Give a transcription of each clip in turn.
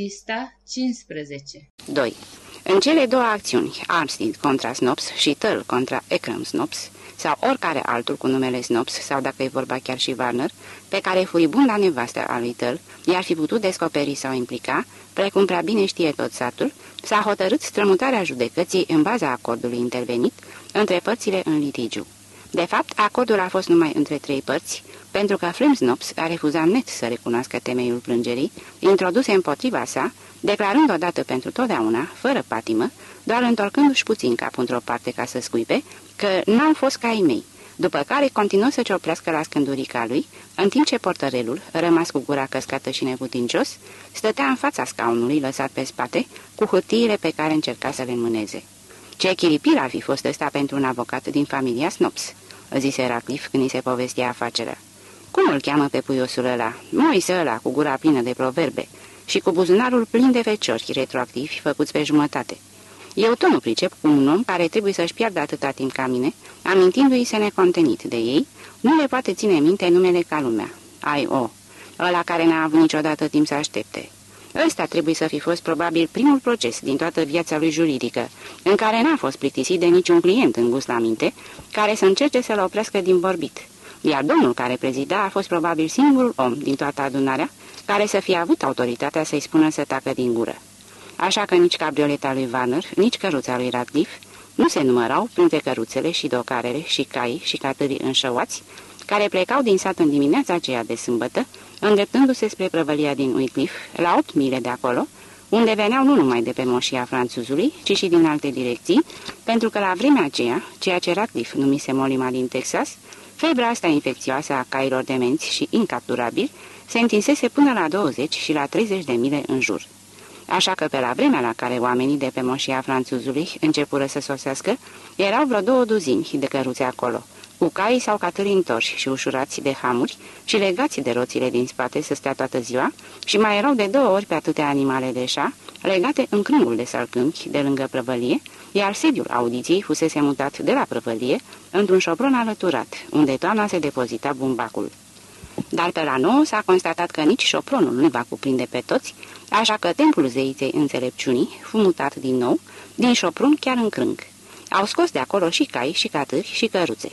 Pista 15 2. În cele două acțiuni, Armstead contra Snops și Tull contra Ekram Snops, sau oricare altul cu numele Snops, sau dacă e vorba chiar și Warner, pe care furibunda nevastă a lui Tull i-ar fi putut descoperi sau implica, precum prea bine știe tot satul, s-a hotărât strămutarea judecății în baza acordului intervenit între părțile în litigiu. De fapt, acordul a fost numai între trei părți, pentru că Flimsnops a refuzat net să recunoască temeiul plângerii, introduse împotriva sa, declarând odată pentru totdeauna, fără patimă, doar întorcându-și puțin capul într-o parte ca să scuipe, că n-au fost ca ei mei, după care continuă să cioplească la scândurica lui, în timp ce portărelul, rămas cu gura căscată și neputincios, stătea în fața scaunului lăsat pe spate, cu hârtiile pe care încerca să le înmâneze. Ce chiripir ar fi fost ăsta pentru un avocat din familia Snops, zise Ratcliffe când îi se povestea afacerea. Cum îl cheamă pe puiosul ăla? Moise ăla, cu gura plină de proverbe și cu buzunarul plin de feciori retroactivi făcuți pe jumătate. Eu tot nu pricep cum un om care trebuie să-și piardă atâta timp ca mine, amintindu-i să necontenit de ei, nu le poate ține minte numele ca lumea. Ai o, ăla care n-a avut niciodată timp să aștepte. Ăsta trebuie să fi fost probabil primul proces din toată viața lui juridică, în care n-a fost plictisit de niciun client în gust la minte, care să încerce să-l oprească din vorbit. Iar domnul care prezida a fost probabil singurul om din toată adunarea care să fie avut autoritatea să-i spună să tacă din gură. Așa că nici cabrioleta lui Vanner, nici căruța lui Radcliffe nu se numărau printre căruțele și docarele și cai și catării înșăuați, care plecau din sat în dimineața aceea de sâmbătă, îndreptându-se spre prăvălia din Wycliffe, la 8 mile de acolo, unde veneau nu numai de pe moșia franțuzului, ci și din alte direcții, pentru că la vremea aceea, ceea ce Radcliffe numise Molima din Texas, febra asta infecțioasă a cailor demenți și incapturabili, se întinsese până la 20 și la 30 de mile în jur. Așa că pe la vremea la care oamenii de pe moșia franțuzului începură să sosească, erau vreo două duzini de căruțe acolo, cu cai sau catări întorși și ușurați de hamuri și legați de roțile din spate să stea toată ziua și mai erau de două ori pe atâtea animale de șa, legate în crângul de salcâmpi de lângă prăvălie, iar sediul audiției fusese mutat de la prăvălie într-un șopron alăturat, unde toamna se depozita bumbacul. Dar pe la nouă s-a constatat că nici șopronul nu va cuprinde pe toți, așa că templul zeiței înțelepciunii fu mutat din nou, din șopron chiar în crâng. Au scos de acolo și cai și catâri și căruțe.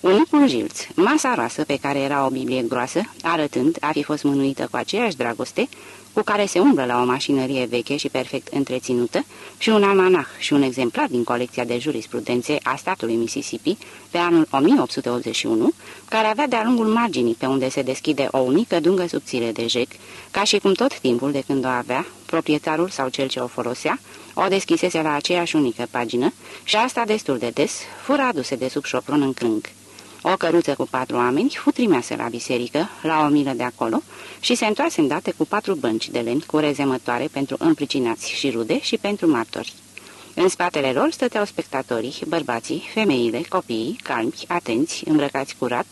Unicul jilț, masa roasă pe care era o Biblie groasă, arătând a fi fost mânuită cu aceeași dragoste, cu care se umblă la o mașinărie veche și perfect întreținută, și un almanah și un exemplar din colecția de jurisprudențe a statului Mississippi pe anul 1881, care avea de-a lungul marginii pe unde se deschide o unică dungă subțire de jec, ca și cum tot timpul de când o avea, proprietarul sau cel ce o folosea, o deschisese la aceeași unică pagină și asta destul de des, fură aduse de sub șopron în crâng. O căruță cu patru oameni fu trimeasă la biserică, la o milă de acolo, și se întoarse îndată cu patru bănci de lemn cu rezemătoare pentru împlicinați și rude și pentru martori. În spatele lor stăteau spectatorii, bărbații, femeile, copiii, calmi, atenți, îmbrăcați curat,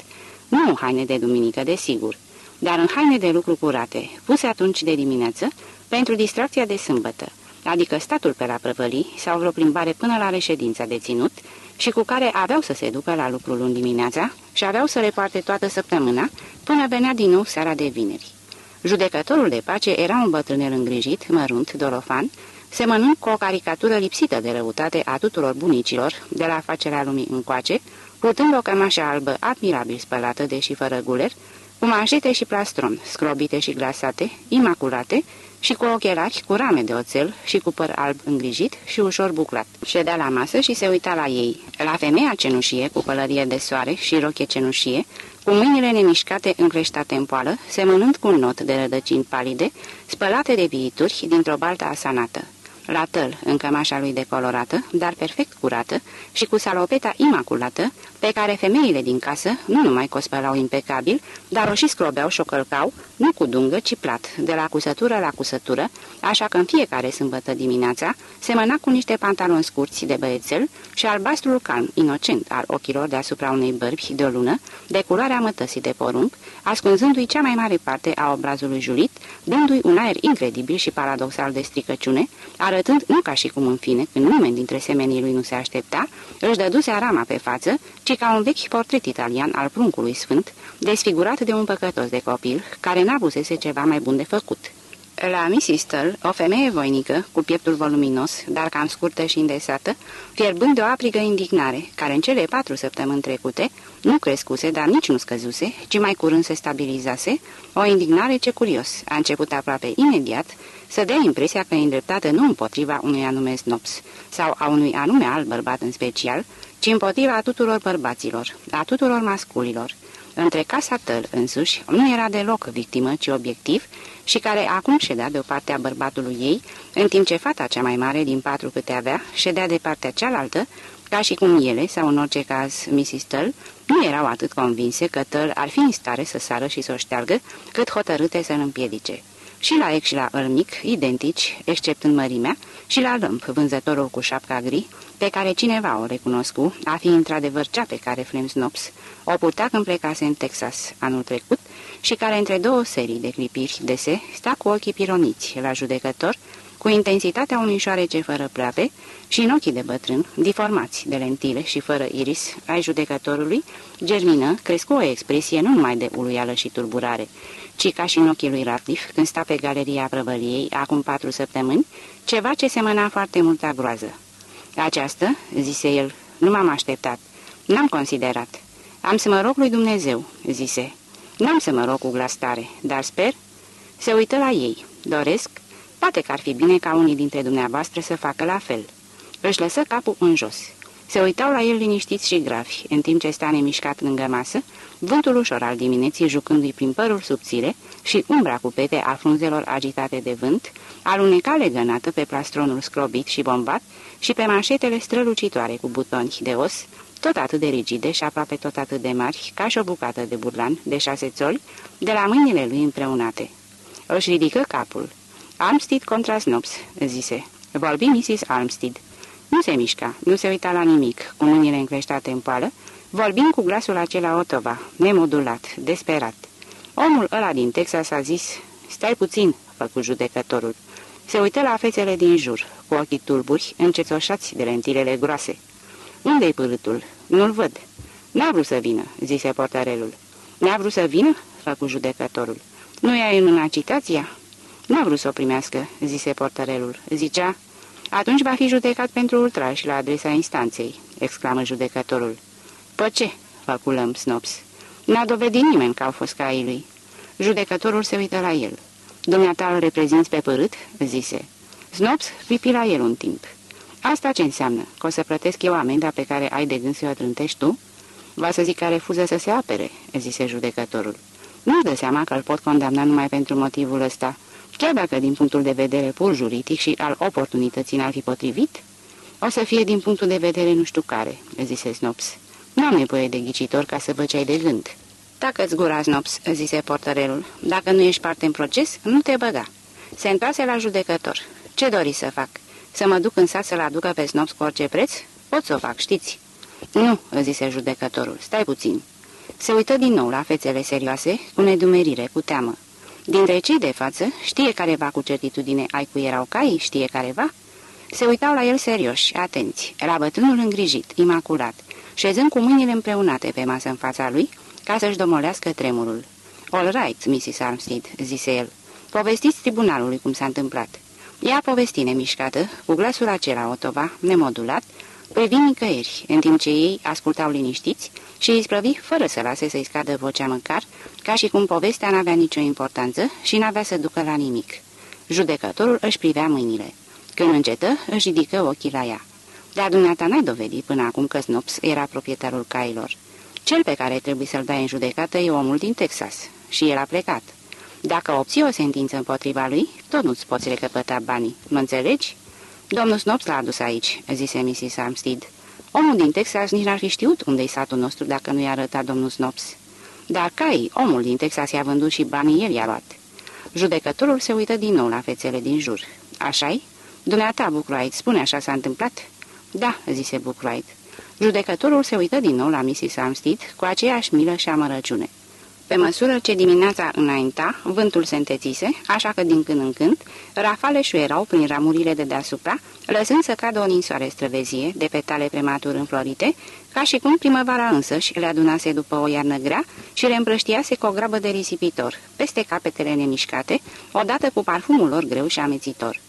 nu în haine de duminică, desigur, dar în haine de lucru curate, puse atunci de dimineață, pentru distracția de sâmbătă, adică statul pe la prăvălii sau vreo plimbare până la reședința de ținut, și cu care aveau să se ducă la lucru luni dimineața și aveau să le poarte toată săptămâna până venea din nou seara de vineri. Judecătorul de pace era un bătrânel îngrijit, mărunt, dorofan, semănând cu o caricatură lipsită de răutate a tuturor bunicilor de la facerea lumii încoace, purtând o cămașă albă admirabil spălată, deși fără guler, cu manșete și plastron, scrobite și glasate, imaculate, și cu ochelari cu rame de oțel și cu păr alb îngrijit și ușor buclat. Ședea la masă și se uita la ei, la femeia cenușie cu pălărie de soare și roche cenușie, cu mâinile nemișcate încreștate în poală, semănând cu un not de rădăcini palide, spălate de viituri dintr-o baltă asanată la tăl, în cămașa lui decolorată, dar perfect curată, și cu salopeta imaculată, pe care femeile din casă nu numai că o spălau impecabil, dar o și scrobeau și o călcau, nu cu dungă, ci plat, de la cusătură la cusătură, așa că în fiecare sâmbătă dimineața semăna cu niște pantaloni scurți de băiețel și albastrul calm, inocent al ochilor deasupra unei bărbi de o lună, de culoarea mătăsii de porumb, ascunzându-i cea mai mare parte a obrazului julit, dându-i un aer incredibil și paradoxal de stricăciune, arătând nu ca și cum în fine, când nimeni dintre semenii lui nu se aștepta, își dăduse arama pe față, ci ca un vechi portret italian al pruncului sfânt, desfigurat de un păcătos de copil, care n-avusese ceva mai bun de făcut. La Mrs. Tull, o femeie voinică, cu pieptul voluminos, dar cam scurtă și îndesată, fierbând de o aprigă indignare, care în cele patru săptămâni trecute nu crescuse, dar nici nu scăzuse, ci mai curând se stabilizase, o indignare ce curios a început aproape imediat să dea impresia că e îndreptată nu împotriva unui anume snops sau a unui anume alt bărbat în special, ci împotriva tuturor bărbaților, a tuturor masculilor, între casa tăl însuși nu era deloc victimă, ci obiectiv, și care acum ședea de o parte a bărbatului ei, în timp ce fata cea mai mare din patru câte avea ședea de partea cealaltă, ca și cum ele, sau în orice caz Mrs. Tull, nu erau atât convinse că Tull ar fi în stare să sară și să o șteargă, cât hotărâte să-l împiedice. Și la ex și la îl mic, identici, except în mărimea, și la lămp, vânzătorul cu șapca gri, pe care cineva o recunoscu, a fi într-adevăr cea pe care Flem Snops o purta când plecase în Texas anul trecut și care între două serii de clipiri dese sta cu ochii pironiți la judecător, cu intensitatea unui șoarece fără pleape și în ochii de bătrân, deformați de lentile și fără iris ai judecătorului, germină, crescu o expresie nu numai de uluială și turburare, ci ca și în ochii lui Ratliff, când sta pe galeria prăvăliei, acum patru săptămâni, ceva ce semăna foarte mult a groază. Această, zise el, nu m-am așteptat, n-am considerat. Am să mă rog lui Dumnezeu, zise. N-am să mă rog cu glas tare, dar sper. Se uită la ei. Doresc? Poate că ar fi bine ca unii dintre dumneavoastră să facă la fel. Își lăsă capul în jos. Se uitau la el liniștiți și gravi, în timp ce sta nemișcat lângă masă, vântul ușor al dimineții jucându-i prin părul subțire și umbra cu pete a frunzelor agitate de vânt, aluneca legănată pe plastronul scrobit și bombat și pe manșetele strălucitoare cu butoni de os, tot atât de rigide și aproape tot atât de mari, ca și o bucată de burlan de șase țoli, de la mâinile lui împreunate. Își ridică capul. Armstead contra Snops, zise. Vorbi Mrs. Armstead. Nu se mișca, nu se uita la nimic, cu mâinile încleștate în poală, vorbind cu glasul acela otova, nemodulat, desperat. Omul ăla din Texas a zis, stai puțin, făcu judecătorul. Se uită la fețele din jur, cu ochii tulburi, încețoșați de lentilele groase. Unde-i pârâtul? Nu-l văd." N-a vrut să vină," zise portarelul. N-a vrut să vină?" făcu judecătorul. Nu i-ai în agitația?" N-a vrut să o primească," zise portarelul. Zicea, atunci va fi judecat pentru ultraj la adresa instanței," exclamă judecătorul. Pă ce?" făcu lăm Snops. N-a dovedit nimeni că au fost caii lui." Judecătorul se uită la el. Dumneata îl reprezinți pe părât?" zise. Snops pipi la el un timp. Asta ce înseamnă? Că o să plătesc eu amenda pe care ai de gând să o trântești tu? Va să zic că refuză să se apere, zise judecătorul. Nu dă seama că îl pot condamna numai pentru motivul ăsta, chiar dacă din punctul de vedere pur juridic și al oportunității n-ar fi potrivit? O să fie din punctul de vedere nu știu care, zise Snops. Nu am nevoie de ghicitor ca să văd ce ai de gând. Tacă-ți gura, Snops, zise portărelul. Dacă nu ești parte în proces, nu te băga. Se întoarse la judecător. Ce dori să fac? Să mă duc în sat să-l aducă pe Snops cu orice preț? Pot să o fac, știți." Nu," zise judecătorul, stai puțin." Se uită din nou la fețele serioase, cu nedumerire, cu teamă. Dintre cei de față, știe careva cu certitudine ai cu erau caii? Știe careva? Se uitau la el serioși, atenți, la bătrânul îngrijit, imaculat, șezând cu mâinile împreunate pe masă în fața lui, ca să-și domolească tremurul. All right, Mrs. Armstead," zise el. Povestiți tribunalului cum s-a întâmplat." Ea povesti nemișcată, cu glasul acela otova, nemodulat, privind nicăieri, în timp ce ei ascultau liniștiți și îi sprăvi fără să lase să-i scadă vocea măcar, ca și cum povestea n-avea nicio importanță și n-avea să ducă la nimic. Judecătorul își privea mâinile. Când încetă, își ridică ochii la ea. Dar dumneata n-ai dovedit până acum că Snops era proprietarul cailor. Cel pe care trebuie să-l dai în judecată e omul din Texas și el a plecat. Dacă obții o sentință împotriva lui, tot nu-ți poți recăpăta banii, mă înțelegi? Domnul Snops l-a adus aici, zise Mrs. Armstead. Omul din Texas nici n-ar fi știut unde-i satul nostru dacă nu i-a arătat domnul Snops. Dar cai, omul din Texas i-a vândut și banii el i-a luat. Judecătorul se uită din nou la fețele din jur. Așa-i? Dumneata, Bucroait, spune așa s-a întâmplat? Da, zise Bucroait. Judecătorul se uită din nou la Mrs. Armstead cu aceeași milă și amărăciune. Pe măsură ce dimineața înainta, vântul se întețise, așa că din când în când, rafale șuierau prin ramurile de deasupra, lăsând să cadă o ninsoare străvezie de petale prematur înflorite, ca și cum primăvara însăși le adunase după o iarnă grea și le împrăștiase cu o grabă de risipitor, peste capetele nemișcate, odată cu parfumul lor greu și amețitor.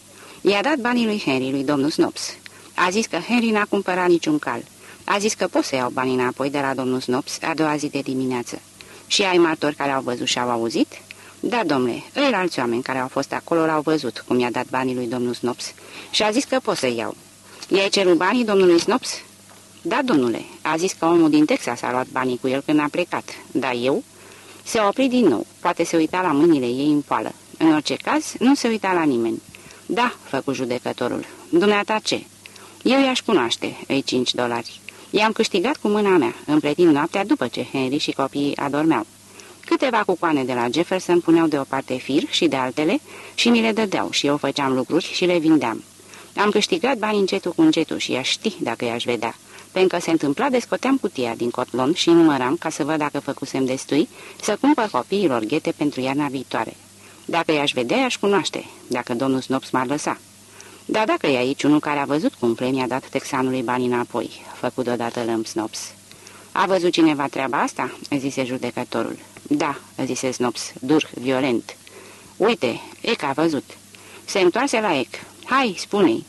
I-a dat banii lui Henry, lui domnul Snops. A zis că Henry n-a cumpărat niciun cal. A zis că pot să iau banii înapoi de la domnul Snops a doua zi de dimineață. Și ai martori care au văzut și au auzit? Da, domnule, îi alți oameni care au fost acolo l-au văzut cum i-a dat banii lui domnul Snops și a zis că pot să iau. I-ai cerut banii domnului Snops? Da, domnule, a zis că omul din Texas a luat banii cu el când a plecat. Da, eu? Se opri din nou, poate se uita la mâinile ei în poală. În orice caz, nu se uita la nimeni. Da, făcu judecătorul. Dumneata ce? Eu i-aș cunoaște, ei cinci dolari. I-am câștigat cu mâna mea, împletind noaptea după ce Henry și copiii adormeau. Câteva cucoane de la Jefferson puneau de o parte fir și de altele și mi le dădeau și eu făceam lucruri și le vindeam. Am câștigat bani încetul cu încetul și i-aș ști dacă i-aș vedea. Pentru că se întâmpla, descoteam cutia din cotlon și număram ca să văd dacă făcusem destui să cumpăr copiilor ghete pentru iarna viitoare. Dacă i-aș vedea, i-aș cunoaște, dacă domnul Snops m-ar lăsa. Dar dacă e aici unul care a văzut cum Flem a dat texanului banii înapoi, făcut odată lăm Snops. A văzut cineva treaba asta?" zise judecătorul. Da," zise Snops, dur, violent. Uite, Ec a văzut." Se întoarse la Ec. Hai, spune-i."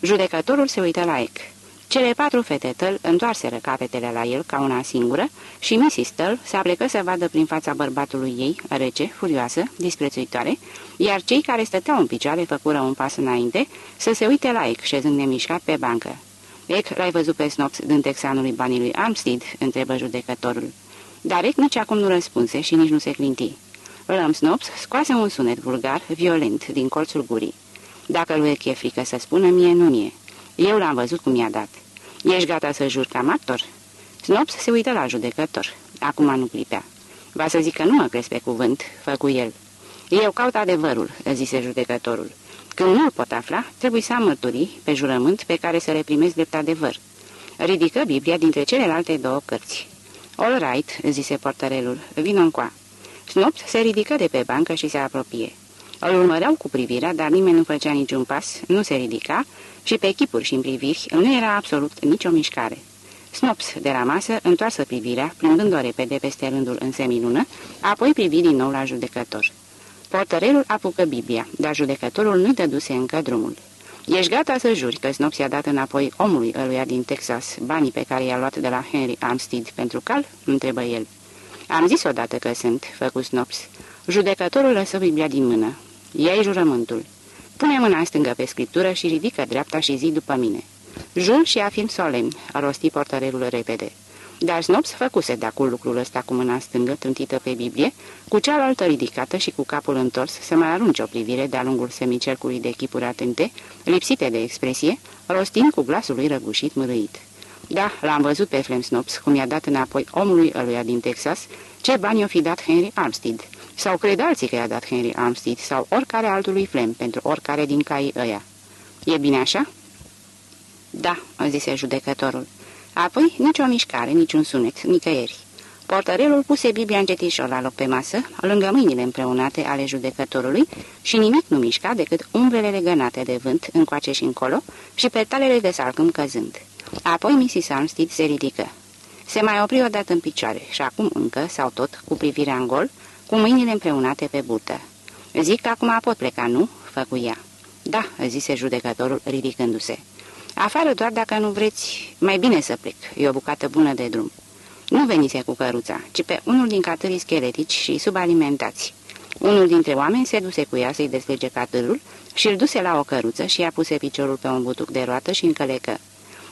Judecătorul se uită la Ec. Cele patru fete tăl întoarseră capetele la el ca una singură și Mrs. Tăl se aplecă să vadă prin fața bărbatului ei, rece, furioasă, disprețuitoare, iar cei care stăteau în picioare făcură un pas înainte să se uite la Ec, șezând nemișcat pe bancă. Ec, l-ai văzut pe Snops dând texanului banii lui Armstead?" întrebă judecătorul. Dar Ec nici acum nu răspunse și nici nu se clinti. Lăm Snops scoase un sunet vulgar, violent, din colțul gurii. Dacă lui Ec e frică să spună, mie nu mie. Eu l-am văzut cum i-a dat. Ești gata să jur ca martor?" Snops se uită la judecător. Acum nu clipea. Va să zic că nu mă crezi pe cuvânt," făcu el. Eu caut adevărul," zise judecătorul. Când nu-l pot afla, trebuie să am mărturii pe jurământ pe care să le primesc drept adevăr. Ridică Biblia dintre celelalte două cărți. All right," zise portărelul, vin încoa. Snops se ridică de pe bancă și se apropie. Îl urmăreau cu privirea, dar nimeni nu făcea niciun pas, nu se ridica și pe chipuri și în priviri nu era absolut nicio mișcare. Snops, de la masă, întoarsă privirea, plimbând-o repede peste rândul în semilună, apoi privi din nou la judecător. Portărelul apucă Biblia, dar judecătorul nu dăduse încă drumul. Ești gata să juri că Snops i-a dat înapoi omului ăluia din Texas banii pe care i-a luat de la Henry Armstead pentru cal?" întrebă el. Am zis odată că sunt," făcu Snops. Judecătorul lăsă Biblia din mână. Ia-i jurământul. Pune mâna stângă pe scriptură și ridică dreapta și zi după mine. Jur și afirm solemn, a rostit portărelul repede. Dar Snops făcuse de acum lucrul ăsta cu mâna stângă trântită pe Biblie, cu cealaltă ridicată și cu capul întors să mai arunce o privire de-a lungul semicercului de chipuri atente, lipsite de expresie, rostind cu glasul lui răgușit mărâit. Da, l-am văzut pe Flem Snops, cum i-a dat înapoi omului ăluia din Texas, ce bani o fi dat Henry Armstead. Sau cred alții că i-a dat Henry Armstead sau oricare altului Flem pentru oricare din caii ăia. E bine așa?" Da," zise judecătorul. Apoi nicio mișcare, niciun sunet, nicăieri. Portărelul puse Biblia încetișor la loc pe masă, lângă mâinile împreunate ale judecătorului și nimic nu mișca decât umbrele legănate de vânt încoace și încolo și petalele de salcâm căzând. Apoi Mrs. Armstead se ridică. Se mai opri odată în picioare și acum încă, sau tot, cu privirea în gol, cu mâinile împreunate pe burtă. Zic că acum pot pleca, nu?" făcu ea. Da," zise judecătorul ridicându-se. Afară doar dacă nu vreți, mai bine să plec, e o bucată bună de drum." Nu venise cu căruța, ci pe unul din catârii scheletici și subalimentați. Unul dintre oameni se duse cu ea să-i deslege catârul și îl duse la o căruță și a puse piciorul pe un butuc de roată și încălecă.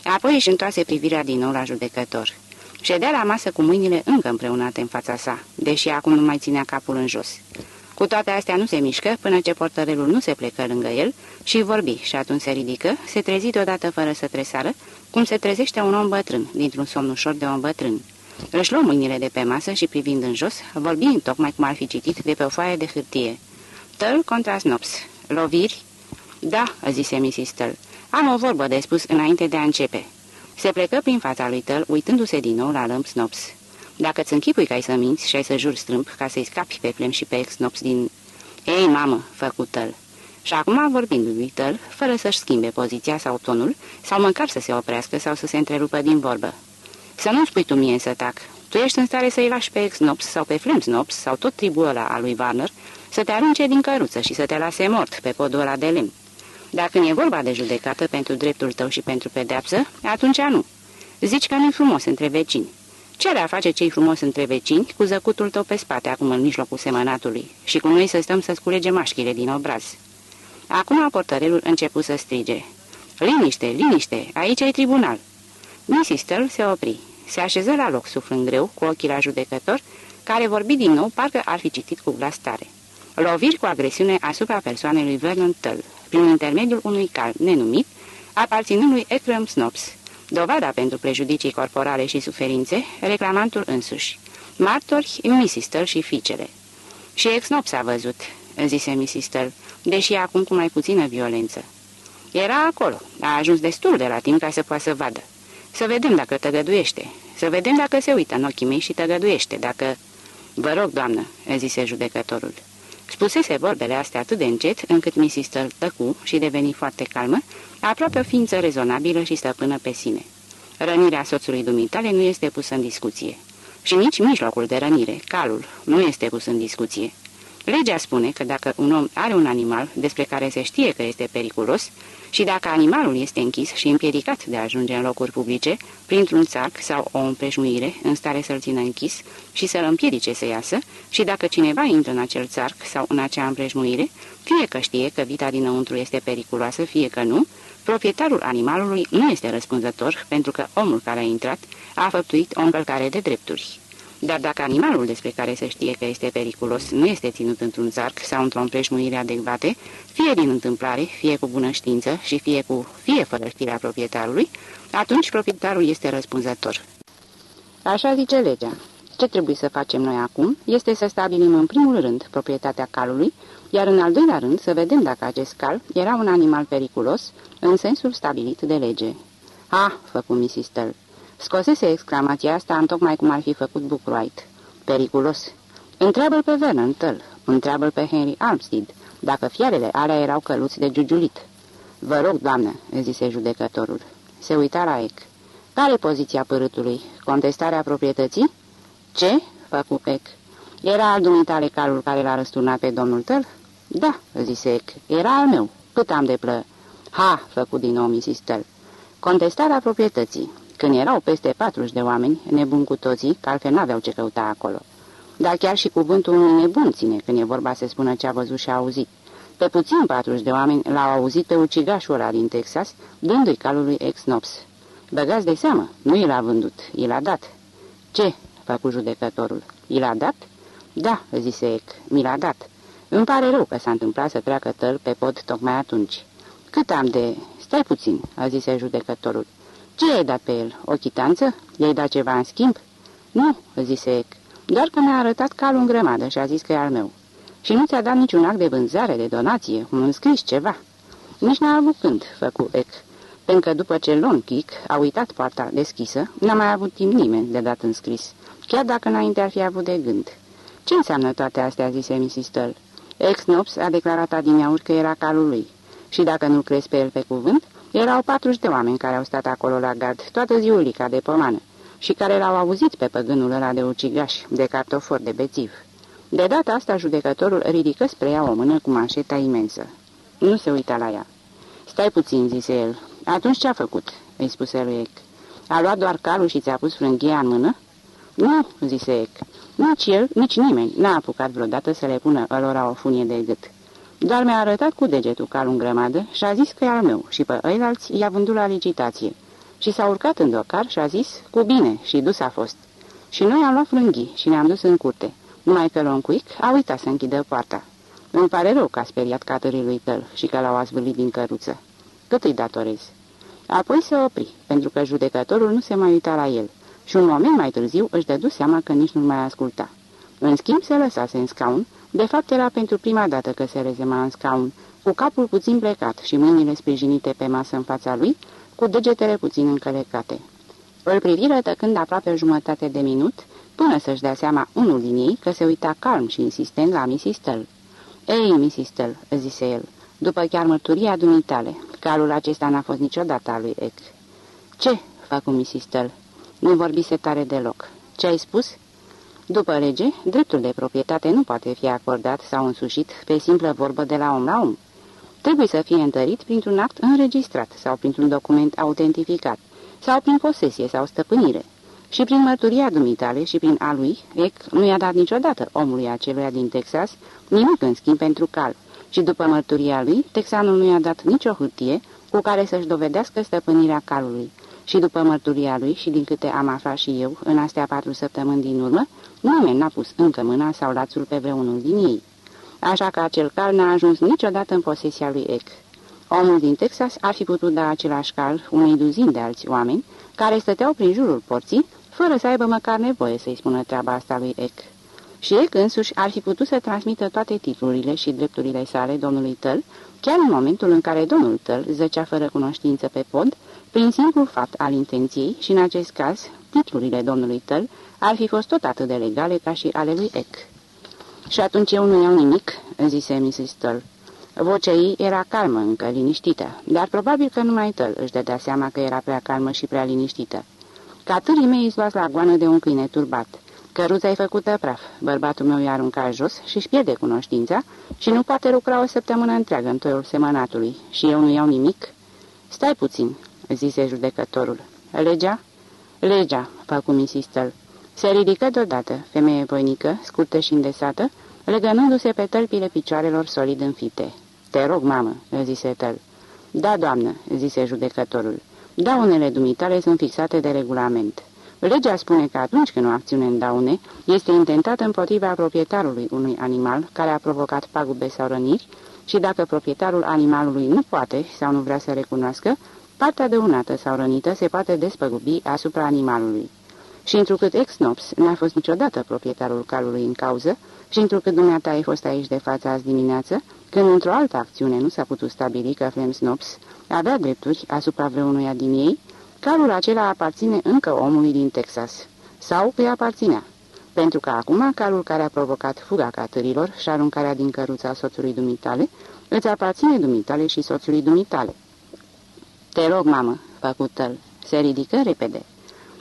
Apoi își întoarse privirea din nou la judecător. Ședea la masă cu mâinile încă împreunate în fața sa, deși acum nu mai ținea capul în jos. Cu toate astea nu se mișcă până ce portărelul nu se plecă lângă el și vorbi și atunci se ridică, se trezi deodată fără să tresară, cum se trezește un om bătrân dintr-un somn ușor de om bătrân. Își luă mâinile de pe masă și privind în jos, vorbi tocmai cum ar fi citit de pe o foaie de hârtie. Tăl contra Snops. Loviri? Da, zise Mrs. Tăl. Am o vorbă de spus înainte de a începe. Se plecă prin fața lui Tăl, uitându-se din nou la lămp Snops. Dacă îți închipui că ai să minți și ai să juri strâmp ca să-i scapi pe plem și pe ex-nops din... Ei, mamă, făcut-l. Și acum vorbind lui Tăl, fără să-și schimbe poziția sau tonul, sau măcar să se oprească sau să se întrerupă din vorbă. Să nu spui tu mie să tac. Tu ești în stare să-i lași pe ex-nops sau pe flemsnops sau tot tribul ăla al lui Warner să te arunce din căruță și să te lase mort pe podul ăla de lemn. Dacă e vorba de judecată pentru dreptul tău și pentru pedeapsă, atunci nu. Zici că nu-i frumos între vecini. Ce a face cei frumos între vecini cu zăcutul tău pe spate acum în mijlocul semănatului și cu noi să stăm să sculegem mașchile din obraz? Acum portărelul început să strige. Liniște, liniște, aici e tribunal. Mrs. Turl se opri. Se așeză la loc, suflând greu, cu ochii la judecător, care vorbi din nou, parcă ar fi citit cu glas tare. Loviri cu agresiune asupra persoanei lui Vernon Tull, prin intermediul unui cal nenumit, aparținând lui Ephraim Snops, dovada pentru prejudicii corporale și suferințe, reclamantul însuși, martori, Mrs. Tull și fiicele. Și ex-Snops a văzut, zise Mrs. Tull, deși acum cu mai puțină violență. Era acolo, a ajuns destul de la timp ca să poată să vadă. Să vedem dacă tăgăduiește, să vedem dacă se uită în ochii mei și tăgăduiește, dacă... Vă rog, doamnă, zise judecătorul. Spusese vorbele astea atât de încet, încât Mrs. Stă tăcu și deveni foarte calmă, aproape o ființă rezonabilă și stăpână pe sine. Rănirea soțului dumitale nu este pusă în discuție. Și nici mijlocul de rănire, calul, nu este pus în discuție. Legea spune că dacă un om are un animal despre care se știe că este periculos și dacă animalul este închis și împiedicat de a ajunge în locuri publice, printr-un țarc sau o împrejmuire în stare să-l țină închis și să-l împiedice să iasă, și dacă cineva intră în acel țarc sau în acea împrejmuire, fie că știe că vita dinăuntru este periculoasă, fie că nu, proprietarul animalului nu este răspunzător pentru că omul care a intrat a făptuit o încălcare de drepturi. Dar dacă animalul despre care se știe că este periculos nu este ținut într-un zarc sau într-o împrejmuire adecvate, fie din întâmplare, fie cu bună știință și fie cu fie fără știrea proprietarului, atunci proprietarul este răspunzător. Așa zice legea. Ce trebuie să facem noi acum este să stabilim în primul rând proprietatea calului, iar în al doilea rând să vedem dacă acest cal era un animal periculos în sensul stabilit de lege. Ah, făcu Mrs. Tull, Scosese exclamația asta întocmai cum ar fi făcut Bucroait. Periculos. Întreabă-l pe Vernon Tull, întreabă-l pe Henry Armstead, dacă fiarele alea erau căluți de giugiulit. Vă rog, doamnă, zise judecătorul. Se uita la Ec. Care poziția părâtului? Contestarea proprietății? Ce? Făcu Ec. Era al dumitale calul care l-a răsturnat pe domnul tăl? Da, zise Ec. Era al meu. Cât am de plă? Ha, făcu din nou Mrs. Tull. Contestarea proprietății. Când erau peste 40 de oameni, nebuni cu toții, că altfel n-aveau ce căuta acolo. Dar chiar și cuvântul unui nebun ține când e vorba să spună ce a văzut și a auzit. Pe puțin 40 de oameni l-au auzit pe ucigașul ăla din Texas, dându-i calului ex-nops. Băgați de seamă, nu i l-a vândut, i l-a dat. Ce? făcu judecătorul. I l-a dat? Da, zise Ec, mi l-a dat. Îmi pare rău că s-a întâmplat să treacă tăl pe pod tocmai atunci. Cât am de... Stai puțin, a zise judecătorul. Ce ai dat pe el? O chitanță? I-ai dat ceva în schimb?" Nu," zise Ec, doar că mi-a arătat calul în grămadă și a zis că e al meu. Și nu ți-a dat niciun act de vânzare, de donație, un înscris, ceva." Nici n-a avut când," făcu Ec, pentru că după ce Lon Kick a uitat poarta deschisă, n-a mai avut timp nimeni de dat înscris, chiar dacă înainte ar fi avut de gând. Ce înseamnă toate astea?" zise Mrs. Tull. Ex-Nops a declarat adineauri că era calul lui. Și dacă nu crezi pe el pe cuvânt, erau 40 de oameni care au stat acolo la gard toată ziulica de pomană și care l-au auzit pe păgânul ăla de ucigaș, de cartofor, de bețiv. De data asta, judecătorul ridică spre ea o mână cu manșeta imensă. Nu se uita la ea. Stai puțin, zise el. Atunci ce-a făcut?" îi spuse lui Ec. A luat doar calul și ți-a pus frânghia în mână?" Nu," zise Ec. Nici el, nici nimeni n-a apucat vreodată să le pună ălora o funie de gât. Dar mi-a arătat cu degetul calul în grămadă și a zis că e al meu și pe ăilalți i-a vândut la licitație. Și s-a urcat în docar și a zis, cu bine, și dus a fost. Și noi am luat frânghii și ne-am dus în curte. Numai că Loncuic a uitat să închidă poarta. Îmi pare rău că a speriat catării lui tăl și că l-au azvârlit din căruță. Cât îi datorez? Apoi se opri, pentru că judecătorul nu se mai uita la el și un moment mai târziu își dădu seama că nici nu mai asculta. În schimb se lăsase în scaun de fapt, era pentru prima dată că se rezema în scaun, cu capul puțin plecat și mâinile sprijinite pe masă în fața lui, cu degetele puțin încălecate. Îl priviră tăcând aproape jumătate de minut, până să-și dea seama unul din ei că se uita calm și insistent la Mrs. Tell. Ei, Mrs. Tell," zise el, după chiar mărturia dumitale, calul acesta n-a fost niciodată al lui Eck." Ce?" facu Mrs. Tell. Nu vorbise tare deloc. Ce ai spus?" După lege, dreptul de proprietate nu poate fi acordat sau însușit pe simplă vorbă de la om la om. Trebuie să fie întărit printr-un act înregistrat sau printr-un document autentificat, sau prin posesie sau stăpânire. Și prin mărturia dumitale și prin a lui, Eck nu i-a dat niciodată omului aceluia din Texas nimic în schimb pentru cal, și după mărturia lui, texanul nu i-a dat nicio hârtie cu care să-și dovedească stăpânirea calului. Și după mărturia lui și din câte am aflat și eu, în astea patru săptămâni din urmă, nimeni n-a pus încă mâna sau lațul pe vreunul din ei. Așa că acel cal n-a ajuns niciodată în posesia lui Eck. Omul din Texas ar fi putut da același cal unei duzini de alți oameni care stăteau prin jurul porții, fără să aibă măcar nevoie să-i spună treaba asta lui Eck. Și Eck însuși ar fi putut să transmită toate titlurile și drepturile sale domnului Tăl, chiar în momentul în care domnul Tăl zăcea fără cunoștință pe pod, prin simplu fapt al intenției și, în acest caz, titlurile domnului Tăl ar fi fost tot atât de legale ca și ale lui Eck. Și atunci eu nu iau nimic," zise Mrs. Tăl. Vocea ei era calmă încă, liniștită, dar probabil că numai Tăl își dădea seama că era prea calmă și prea liniștită. Catârii mei îți la goană de un câine turbat. Căruța e făcută praf, bărbatul meu i-a aruncat jos și-și pierde cunoștința și nu poate lucra o săptămână întreagă în toiul semănatului și eu nu iau nimic? Stai puțin, zise judecătorul. Legea? Legea, făcu Mrs. Tăl. Se ridică deodată, femeie voinică, scurtă și îndesată, legănându-se pe tălpile picioarelor solid înfite. Te rog, mamă," zise Tăl. Da, doamnă," zise judecătorul. Daunele dumitale sunt fixate de regulament. Legea spune că atunci când o acțiune în daune este intentată împotriva proprietarului unui animal care a provocat pagube sau răniri și dacă proprietarul animalului nu poate sau nu vrea să recunoască, partea dăunată sau rănită se poate despăgubi asupra animalului. Și întrucât ex-nops n-a fost niciodată proprietarul calului în cauză și întrucât dumneata ai fost aici de față azi dimineață, când într-o altă acțiune nu s-a putut stabili că Flems Nops avea drepturi asupra vreunuia din ei, calul acela aparține încă omului din Texas. Sau îi aparținea. Pentru că acum calul care a provocat fuga catărilor și aruncarea din căruța soțului dumitale, îți aparține dumitale și soțului dumitale. Te rog, mamă, făcut tăl. Se ridică repede.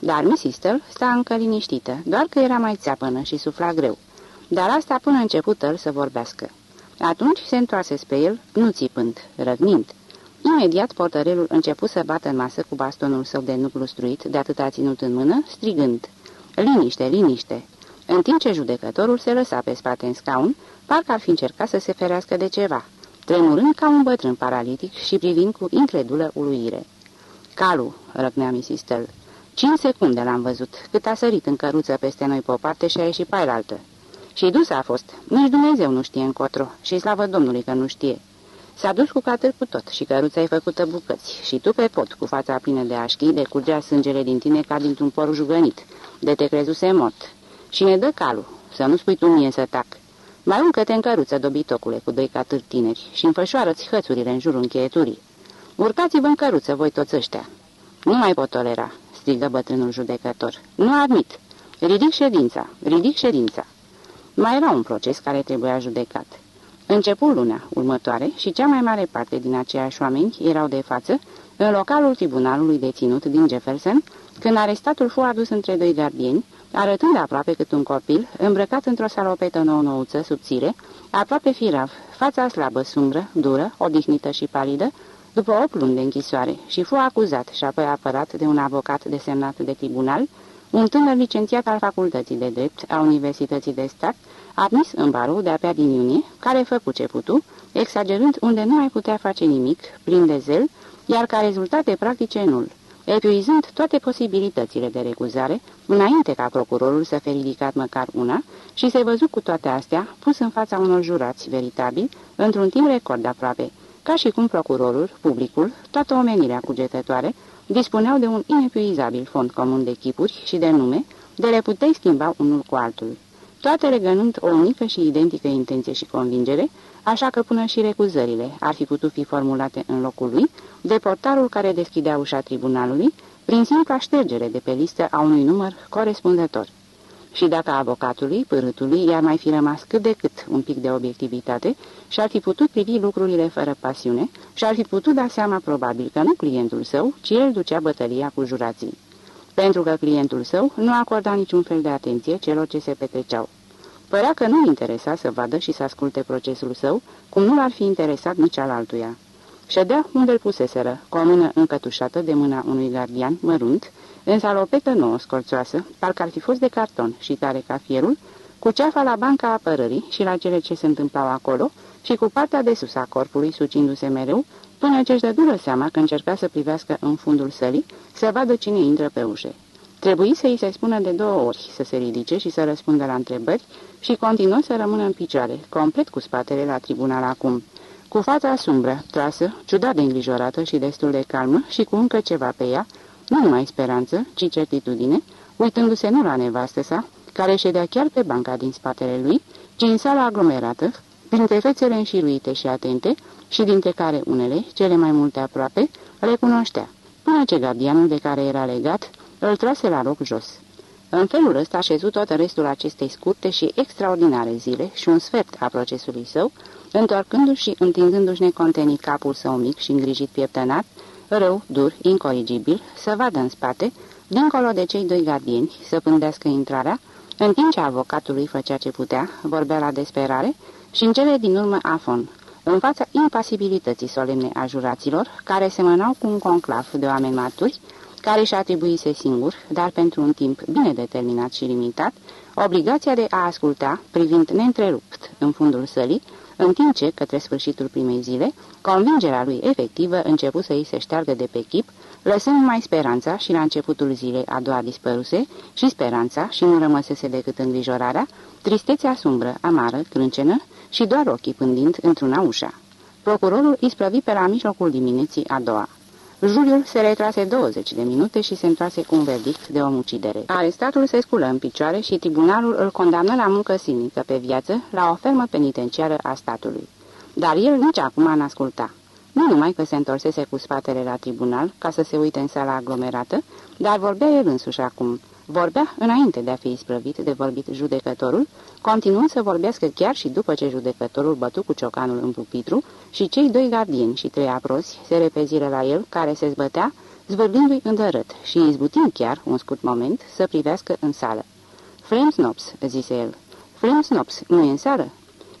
Dar Mrs. Tăl sta încă liniștită, doar că era mai țeapănă și sufla greu. Dar asta până început Tăl să vorbească. Atunci se întoarse spre el, nu țipând, răgnind. Imediat portărelul început să bată în masă cu bastonul său de nuc lustruit, de atât a ținut în mână, strigând. Liniște, liniște! În timp ce judecătorul se lăsa pe spate în scaun, parcă ar fi încercat să se ferească de ceva, tremurând ca un bătrân paralitic și privind cu incredulă uluire. Calu, răpnea Mrs. Tell. Cinci secunde l-am văzut, cât a sărit în căruță peste noi pe o parte și a ieșit pe altă. Și dus a fost. Nici Dumnezeu nu știe încotro și slavă Domnului că nu știe. S-a dus cu catâr cu tot și căruța e făcută bucăți și tu pe pot, cu fața plină de așchi, de curgea sângele din tine ca dintr-un por jugănit, de te crezuse mort. Și ne dă calul, să nu spui tu mie să tac. Mai uncă-te în căruță, dobitocule, cu doi catâri tineri și înfășoară-ți hățurile în jurul încheieturii. Urcați-vă în căruță, voi toți ăștia. Nu mai pot tolera, strigă bătrânul judecător. Nu admit. Ridic ședința, ridic ședința. Mai era un proces care trebuia judecat. Începu luna următoare și cea mai mare parte din aceiași oameni erau de față în localul tribunalului deținut din Jefferson, când arestatul fu adus între doi gardieni, arătând aproape cât un copil, îmbrăcat într-o salopetă nou-nouță subțire, aproape firav, fața slabă, sumbră, dură, odihnită și palidă, după opt luni de închisoare și fu acuzat și apoi apărat de un avocat desemnat de tribunal, un tânăr licențiat al Facultății de Drept a Universității de Stat, admis în barou de-abia din iunie, care făcu ce putu, exagerând unde nu mai putea face nimic, plin de zel, iar ca rezultate practice nul, epuizând toate posibilitățile de recuzare, înainte ca procurorul să fie ridicat măcar una și se văzut cu toate astea, pus în fața unor jurați veritabili, într-un timp record aproape, ca și cum procurorul, publicul, toată omenirea cugetătoare, dispuneau de un inepuizabil fond comun de chipuri și de nume, de le puteai schimba unul cu altul. Toate legănând o unică și identică intenție și convingere, așa că până și recuzările ar fi putut fi formulate în locul lui, de portarul care deschidea ușa tribunalului, prin simpla ștergere de pe listă a unui număr corespunzător. Și dacă avocatului, părâtului, i-ar mai fi rămas cât de cât un pic de obiectivitate și ar fi putut privi lucrurile fără pasiune și ar fi putut da seama probabil că nu clientul său, ci el ducea bătălia cu jurații. Pentru că clientul său nu acorda niciun fel de atenție celor ce se petreceau. Părea că nu interesa să vadă și să asculte procesul său, cum nu l-ar fi interesat nici al altuia. Ședea unde îl puseseră, cu o mână încătușată de mâna unui gardian mărunt, în salopetă nouă scorțoasă, parcă ar fi fost de carton și tare ca fierul, cu ceafa la banca apărării și la cele ce se întâmplau acolo și cu partea de sus a corpului sucindu-se mereu, până ce își dă dură seama că încerca să privească în fundul sălii, să vadă cine intră pe ușe. Trebuie să îi se spună de două ori să se ridice și să răspundă la întrebări și continuă să rămână în picioare, complet cu spatele la tribunal acum, cu fața sumbră, trasă, ciudat de îngrijorată și destul de calmă și cu încă ceva pe ea, nu numai speranță, ci certitudine, uitându-se nu la nevastă sa, care ședea chiar pe banca din spatele lui, ci în sala aglomerată, printre fețele înșiruite și atente, și dintre care unele, cele mai multe aproape, le cunoștea, până ce gardianul de care era legat îl trase la loc jos. În felul ăsta a șezut tot restul acestei scurte și extraordinare zile și un sfert a procesului său, întorcându-și și întingându-și necontenit capul său mic și îngrijit pieptănat, rău, dur, incorrigibil, să vadă în spate, dincolo de cei doi gardieni, să pândească intrarea, în timp ce avocatul lui făcea ce putea, vorbea la desperare, și în cele din urmă Afon, în fața impasibilității solemne a juraților, care semănau cu un conclav de oameni maturi, care și atribuise singur, dar pentru un timp bine determinat și limitat, obligația de a asculta, privind neîntrerupt în fundul sălii, în timp ce, către sfârșitul primei zile, convingerea lui efectivă început să îi se șteargă de pe chip, lăsând numai speranța și la începutul zilei a doua dispăruse, și speranța și nu rămăsese decât îngrijorarea, tristețea sumbră, amară, crâncenă și doar ochii pândind într-una ușa. Procurorul isprăvi pe la mijlocul dimineții a doua. Juliul se retrase 20 de minute și se întoarse cu un verdict de omucidere. Arestatul se sculă în picioare și tribunalul îl condamnă la muncă silnică pe viață la o fermă penitenciară a statului. Dar el nici acum n-asculta. Nu numai că se întorsese cu spatele la tribunal ca să se uite în sala aglomerată, dar vorbea el însuși acum, Vorbea înainte de a fi isprăvit de vorbit judecătorul, continuând să vorbească chiar și după ce judecătorul bătu cu ciocanul în pupitru și cei doi gardieni și trei aprozi se repeziră la el, care se zbătea, zvârlindu-i îndărât și izbutind chiar, un scurt moment, să privească în sală. Flemsnops, zise el. Flemsnops, nu e în sală?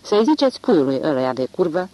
Să-i ziceți puiului ălăia de curvă